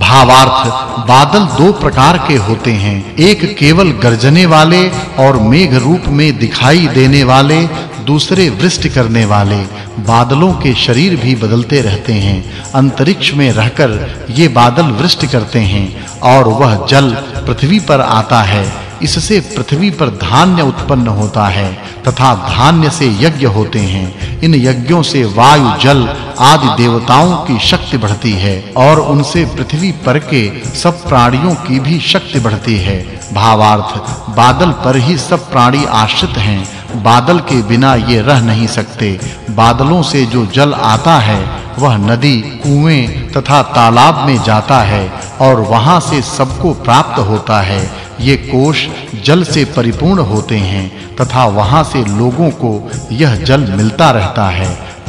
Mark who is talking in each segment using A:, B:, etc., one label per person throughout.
A: भावार्थ, बादल दो प्रकार के होते हैं। एक केवल गर्जने वाले और मेघ रूप में दिखाई देने वाले, दूसरे वृष्टि करने वाले। बादलों के शरीर भी बदलते रहते हैं। अंतरिक्ष में रहकर ये बादल वृष्टि करते हैं और वह जल पृथ्वी पर आता है। इससे पृथ्वी पर धान्य उत्पन्न होता है तथा धान्य से यज्ञ होते हैं। इन यज्ञों से वायु, जल आदि देवताओं की शक्ति बढ़ती है और उनसे पृथ्वी पर के सब प्राणियों की भी शक्ति बढ़ती है। भावार्थ, बादल पर ही सब प्राणी आश्रित हैं। बादल के बिना ये रह नहीं सकते। बादलों से जो जल आता है, वह नदी, कुएँ तथा तालाब में जाता है और वहाँ से सबको प्राप्त होता है। ये कोष जल से परिपूर्ण होते हैं तथा वहाँ से लोगों को यह जल मिलता रहता है।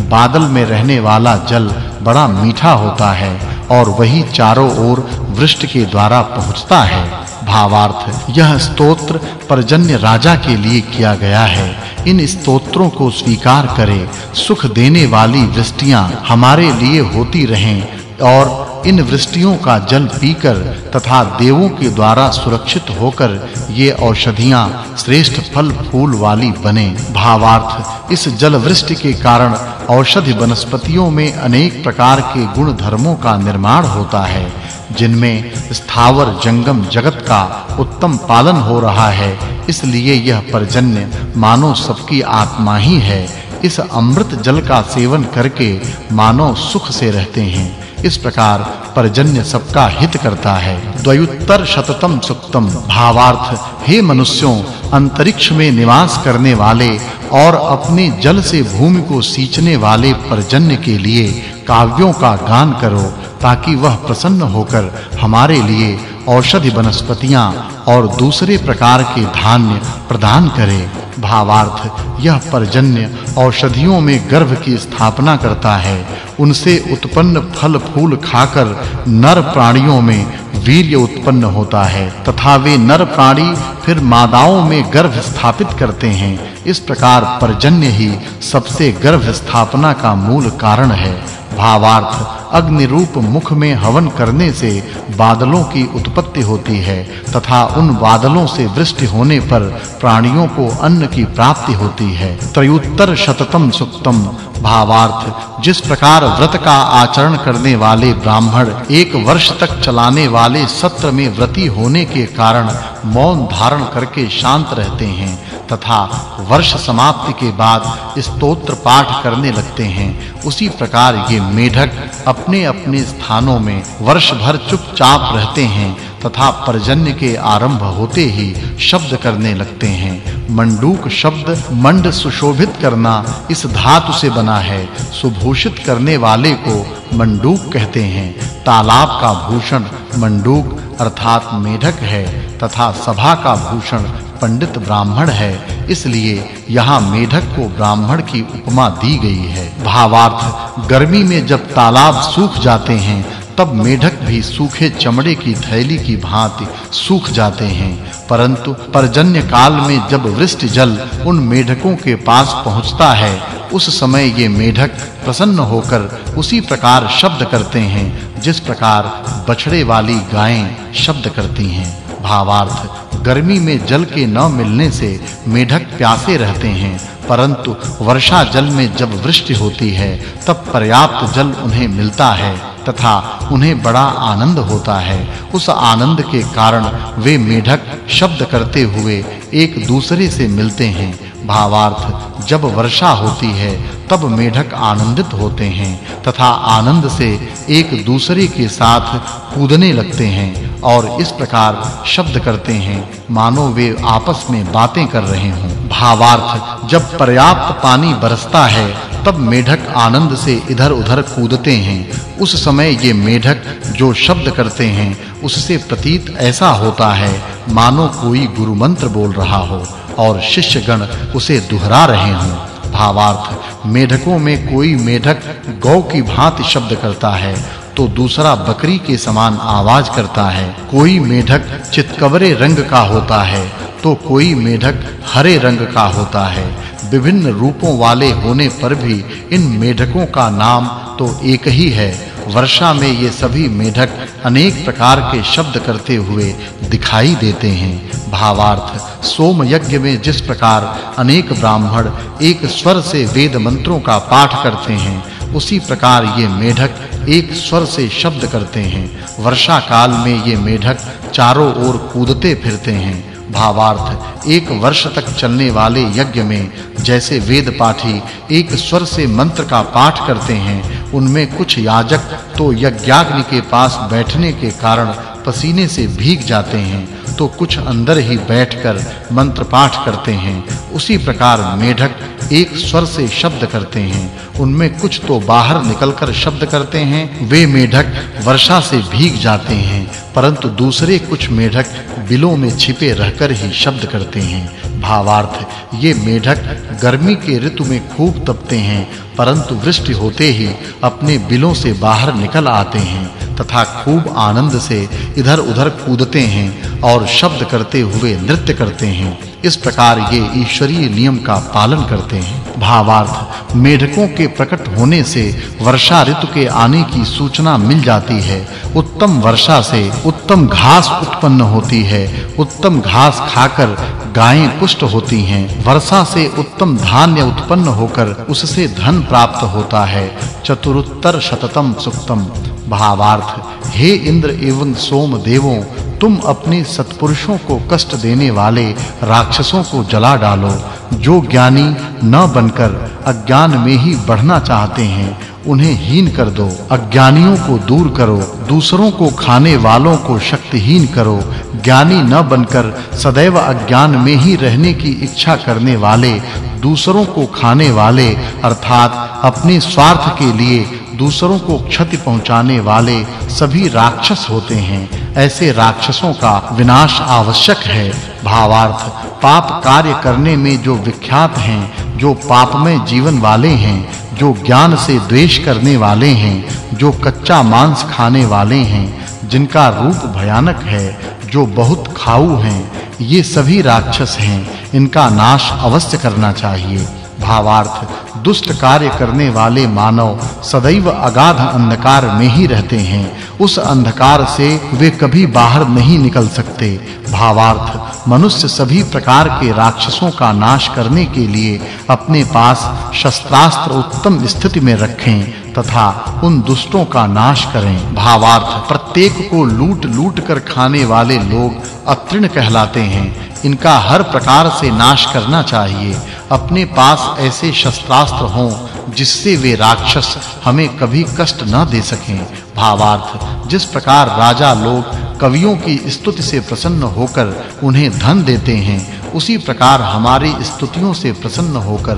A: बादल में रहने वाला जल बड़ा मीठा होता है और वही चारों ओर वृष्टि के द्वारा पहुँचता है। भावार्थ, यह स्तोत्र परजन्य राजा के लिए किया गया है। इन स्तोत्रों को स्वीकार करें। सुख देने वाली वृष्टियाँ हमारे लिए होती रहें और इन वृष्टियों का जल पीकर तथा देवों के द्वारा सुरक्षित होकर ये औषधियाँ श्रेष्ठ फल फूल वाली बने। भावार्थ, इस जल वृष्टि के कारण औषधि वनस्पतियों में अनेक प्रकार के गुण धर्मों का निर्माण होता है, जिनमें स्थावर जंगम जगत का उत्तम पालन हो रहा है। इसलिए यह परजन्य मानो सबकी आत्मा ही है। इस अमृत जल का सेवन करके मानव सुख से रहते हैं। इस प्रकार परजन्य सबका हित करता है। द्वयुत्तर शततम सुक्तम। भावार्थ, हे मनुष्यों, अंतरिक्ष में निवास करने वाले और अपने जल से भूमि को सींचने वाले परजन्य के लिए काव्यों का गान करो, ताकि वह प्रसन्न होकर हमारे लिए औषधि वनस्पतियाँ और दूसरे प्रकार के धान्य प्रदान करे। भावार्थ, यह परजन्य औषधियों में गर्भ की स्थापना करता है। उनसे उत्पन्न फल फूल खाकर नर प्राणियों में वीर्य उत्पन्न होता है, तथा वे नर प्राणी फिर मादाओं में गर्भ स्थापित करते हैं। इस प्रकार परजन्य ही सबसे गर्भ स्थापना का मूल कारण है। भावार्थ अग्नि रूप मुख में हवन करने से बादलों की उत्पत्ति होती है, तथा उन बादलों से वृष्टि होने पर प्राणियों को अन्न की प्राप्ति होती है। त्रयुत्तर शततम सुक्तम, भावार्थ, जिस प्रकार व्रत का आचरण करने वाले ब्राह्मण एक वर्ष तक चलाने वाले सत्र में व्रती होने के कारण मौन धारण करके शांत रहते हैं तथा वर्ष समाप्ति के बाद स्तोत्र पाठ करने लगते हैं। उसी प्रकार ये मेढक अपने-अपने स्थानों में वर्ष भर चुपचाप रहते हैं तथा पर्जन्य के आरंभ होते ही शब्द करने लगते हैं। मंडूक शब्द मंड सुशोभित करना इस धातु से बना है। सुभूषित करने वाले को मंडूक कहते हैं। तालाब का भूषण मंडूक अर्थात मेढक है तथा सभा का भूषण पंडित ब्राह्मण है, इसलिए यहाँ मेढक को ब्राह्मण की उपमा दी गई है। भावार्थ, गर्मी में जब तालाब सूख जाते हैं, तब मेढक भी सूखे चमड़े की थैली की भांति सूख जाते हैं। परंतु परजन्य काल में जब वृष्टि जल उन मेढकों के पास पहुँचता है, उस समय ये मेढक प्रसन्न होकर उसी प्रकार शब्द करते हैं, जिस प्रकार बछड़े वाली गायें शब्द करती हैं। भावार्थ। गर्मी में जल के न मिलने से मेढक प्यासे रहते हैं, परंतु वर्षा जल में जब वृष्टि होती है, तब पर्याप्त जल उन्हें मिलता है, तथा उन्हें बड़ा आनंद होता है। उस आनंद के कारण वे मेढक शब्द करते हुए एक दूसरे से मिलते हैं। भावार्थ, जब वर्षा होती है, तब मेढक आनंदित होते हैं, तथा आनंद से एक दूसरे के साथ कूदने लगते हैं। और इस प्रकार शब्द करते हैं, मानो वे आपस में बातें कर रहे हों। भावार्थ, जब पर्याप्त पानी बरसता है, तब मेढक आनंद से इधर-उधर कूदते हैं। उस समय ये मेढक जो शब्द करते हैं, उससे प्रतीत ऐसा होता है, मानो कोई गुरु मंत्र बोल रहा हो और शिष्यगण उसे दोहरा रहे हों। भावार्थ, मेढकों में कोई मेढक गौ की भांति शब्द करता है तो दूसरा बकरी के समान आवाज़ करता है। कोई मेढक चितकबरे रंग का होता है तो कोई मेढक हरे रंग का होता है। विभिन्न रूपों वाले होने पर भी इन मेढकों का नाम तो एक ही है। वर्षा में ये सभी मेढक अनेक प्रकार के शब्द करते हुए दिखाई देते हैं। भावार्थ सोम यज्ञ में जिस प्रकार अनेक ब्राह्मण एक स्वर से वेद मंत्रों का पाठ करते हैं, उसी प्रकार ये मेढक एक स्वर से शब्द करते हैं। वर्षा काल में ये मेढक चारों ओर कूदते फिरते हैं। भावार्थ, एक वर्ष तक चलने वाले यज्ञ में जैसे वेद पाठी एक स्वर से मंत्र का पाठ करते हैं, उनमें कुछ याजक तो यज्ञाग्नि के पास बैठने के कारण पसीने से भीग जाते हैं। तो कुछ अंदर ही बैठकर मंत्र पाठ करते हैं। उसी प्रकार मेढक एक स्वर से शब्द करते हैं। उनमें कुछ तो बाहर निकलकर शब्द करते हैं। वे मेढक वर्षा से भीग जाते हैं, परंतु दूसरे कुछ मेढक बिलों में छिपे रहकर ही शब्द करते हैं। भावार्थ। ये मेढक गर्मी के ऋतु में खूब तपते हैं, परंतु वृष्टि होते ही अपने बिलों से बाहर निकल आते हैं, तथा खूब आनंद से इधर-उधर कूदते हैं और शब्द करते हुए नृत्य करते हैं। इस प्रकार ये ईश्वरीय नियम का पालन करते हैं। भावार्थ, मेढकों के प्रकट होने से वर्षा ऋतु के आने की सूचना मिल जाती है। उत्तम वर्षा से उत्तम घास उत्पन्न होती है। उत्तम घास खाकर गायें पुष्ट होती हैं। वर्षा से उत्तम धान्य उत्पन्न होकर उससे धन प्राप्त होता है। चतुरुत्तर शततम सुक्तम। भावार्थ, हे इंद्र एवं सोम देवों तुम अपने सत्पुरुषों को कष्ट देने वाले राक्षसों को जला डालो, जो ज्ञानी न बनकर अज्ञान में ही बढ़ना चाहते हैं, उन्हें हीन कर दो। अज्ञानियों को दूर करो, दूसरों को खाने वालों को शक्तिहीन करो। ज्ञानी न बनकर सदैव अज्ञान में ही रहने की इच्छा करने वाले, दूसरों को खाने वाले, अर्थात अपने स्वार्थ के लिए दूसरों को क्षति पहुँचाने वाले सभी राक्षस होते हैं। ऐसे राक्षसों का विनाश आवश्यक है। भावार्थ, पाप कार्य करने में जो विख्यात हैं, जो पापमय जीवन वाले हैं, जो ज्ञान से द्वेष करने वाले हैं, जो कच्चा मांस खाने वाले हैं, जिनका रूप भयानक है, जो बहुत खाऊ हैं, ये सभी राक्षस हैं, इनका नाश अवश्य करना चाहिए। भावार्थ, दुष्ट कार्य करने वाले मानव सदैव अगाध अंधकार में ही रहते हैं। उस अंधकार से वे कभी बाहर नहीं निकल सकते। भावार्थ, मनुष्य सभी प्रकार के राक्षसों का नाश करने के लिए अपने पास शस्त्रास्त्र उत्तम स्थिति में रखें तथा उन दुष्टों का नाश करें। भावार्थ, प्रत्येक को लूट-लूट कर खाने वाले लोग अतृण कहलाते हैं। इनका हर प्रकार से नाश करना चाहिए। अपने पास ऐसे शस्त्रास्त्र हों, जिससे वे राक्षस हमें कभी कष्ट न दे सकें। भावार्थ, जिस प्रकार राजा लोग कवियों की स्तुति से प्रसन्न होकर उन्हें धन देते हैं, उसी प्रकार हमारी स्तुतियों से प्रसन्न होकर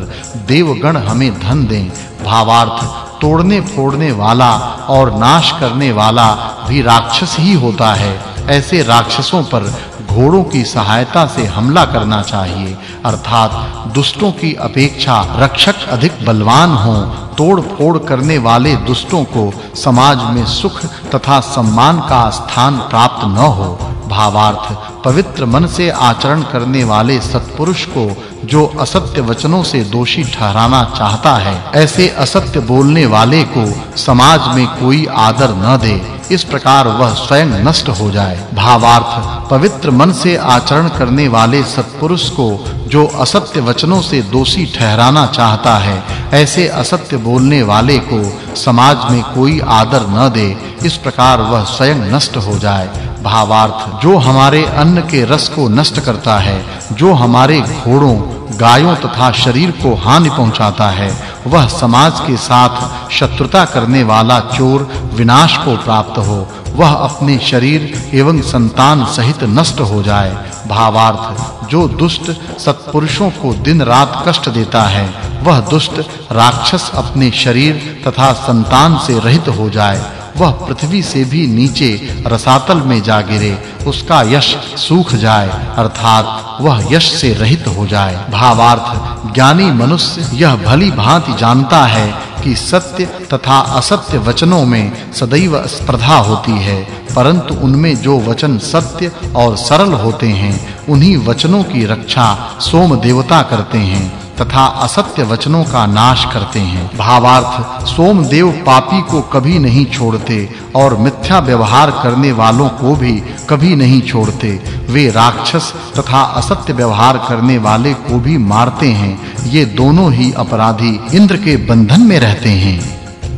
A: देवगण हमें धन दें। भावार्थ, तोड़ने फोड़ने वाला और नाश करने वाला भी राक्षस ही होता है। ऐसे राक्षसों पर घोड़ों की सहायता से हमला करना चाहिए, अर्थात दुष्टों की अपेक्षा रक्षक अधिक बलवान हों तोड़ फोड़ करने वाले दुष्टों को समाज में सुख तथा सम्मान का स्थान प्राप्त न हो। भावार्थ, पवित्र मन से आचरण करने वाले सत्पुरुष को जो असत्य वचनों से दोषी ठहराना चाहता है, ऐसे असत्य बोलने वाले को समाज में कोई आदर न दे। इस प्रकार वह स्वयं नष्ट हो जाए। भावार्थ, पवित्र मन से आचरण करने वाले सत्पुरुष को जो असत्य वचनों से दोषी ठहराना चाहता है, ऐसे असत्य बोलने वाले को समाज में कोई आदर न दे। इस प्रकार वह स्वयं नष्ट हो जाए। भावार्थ, जो हमारे अन्न के रस को नष्ट करता है, जो हमारे घोड़ों, गायों तथा शरीर को हानि पहुंचाता है वह समाज के साथ शत्रुता करने वाला चोर विनाश को प्राप्त हो, वह अपने शरीर एवं संतान सहित नष्ट हो जाए। भावार्थ, जो दुष्ट सत्पुरुषों को दिन रात कष्ट देता है, वह दुष्ट राक्षस अपने शरीर तथा संतान से रहित हो जाए। वह पृथ्वी से भी नीचे रसातल में जा गिरे। उसका यश सूख जाए, अर्थात वह यश से रहित हो जाए। भावार्थ, ज्ञानी मनुष्य यह भली भांति जानता है कि सत्य तथा असत्य वचनों में सदैव स्पर्धा होती है, परंतु उनमें जो वचन सत्य और सरल होते हैं, उन्हीं वचनों की रक्षा सोम देवता करते हैं। तथा असत्य वचनों का नाश करते हैं। भावार्थ सोमदेव पापी को कभी नहीं छोड़ते और मिथ्या व्यवहार करने वालों को भी कभी नहीं छोड़ते। वे राक्षस तथा असत्य व्यवहार करने वाले को भी मारते हैं। ये दोनों ही अपराधी इंद्र के बंधन में रहते हैं।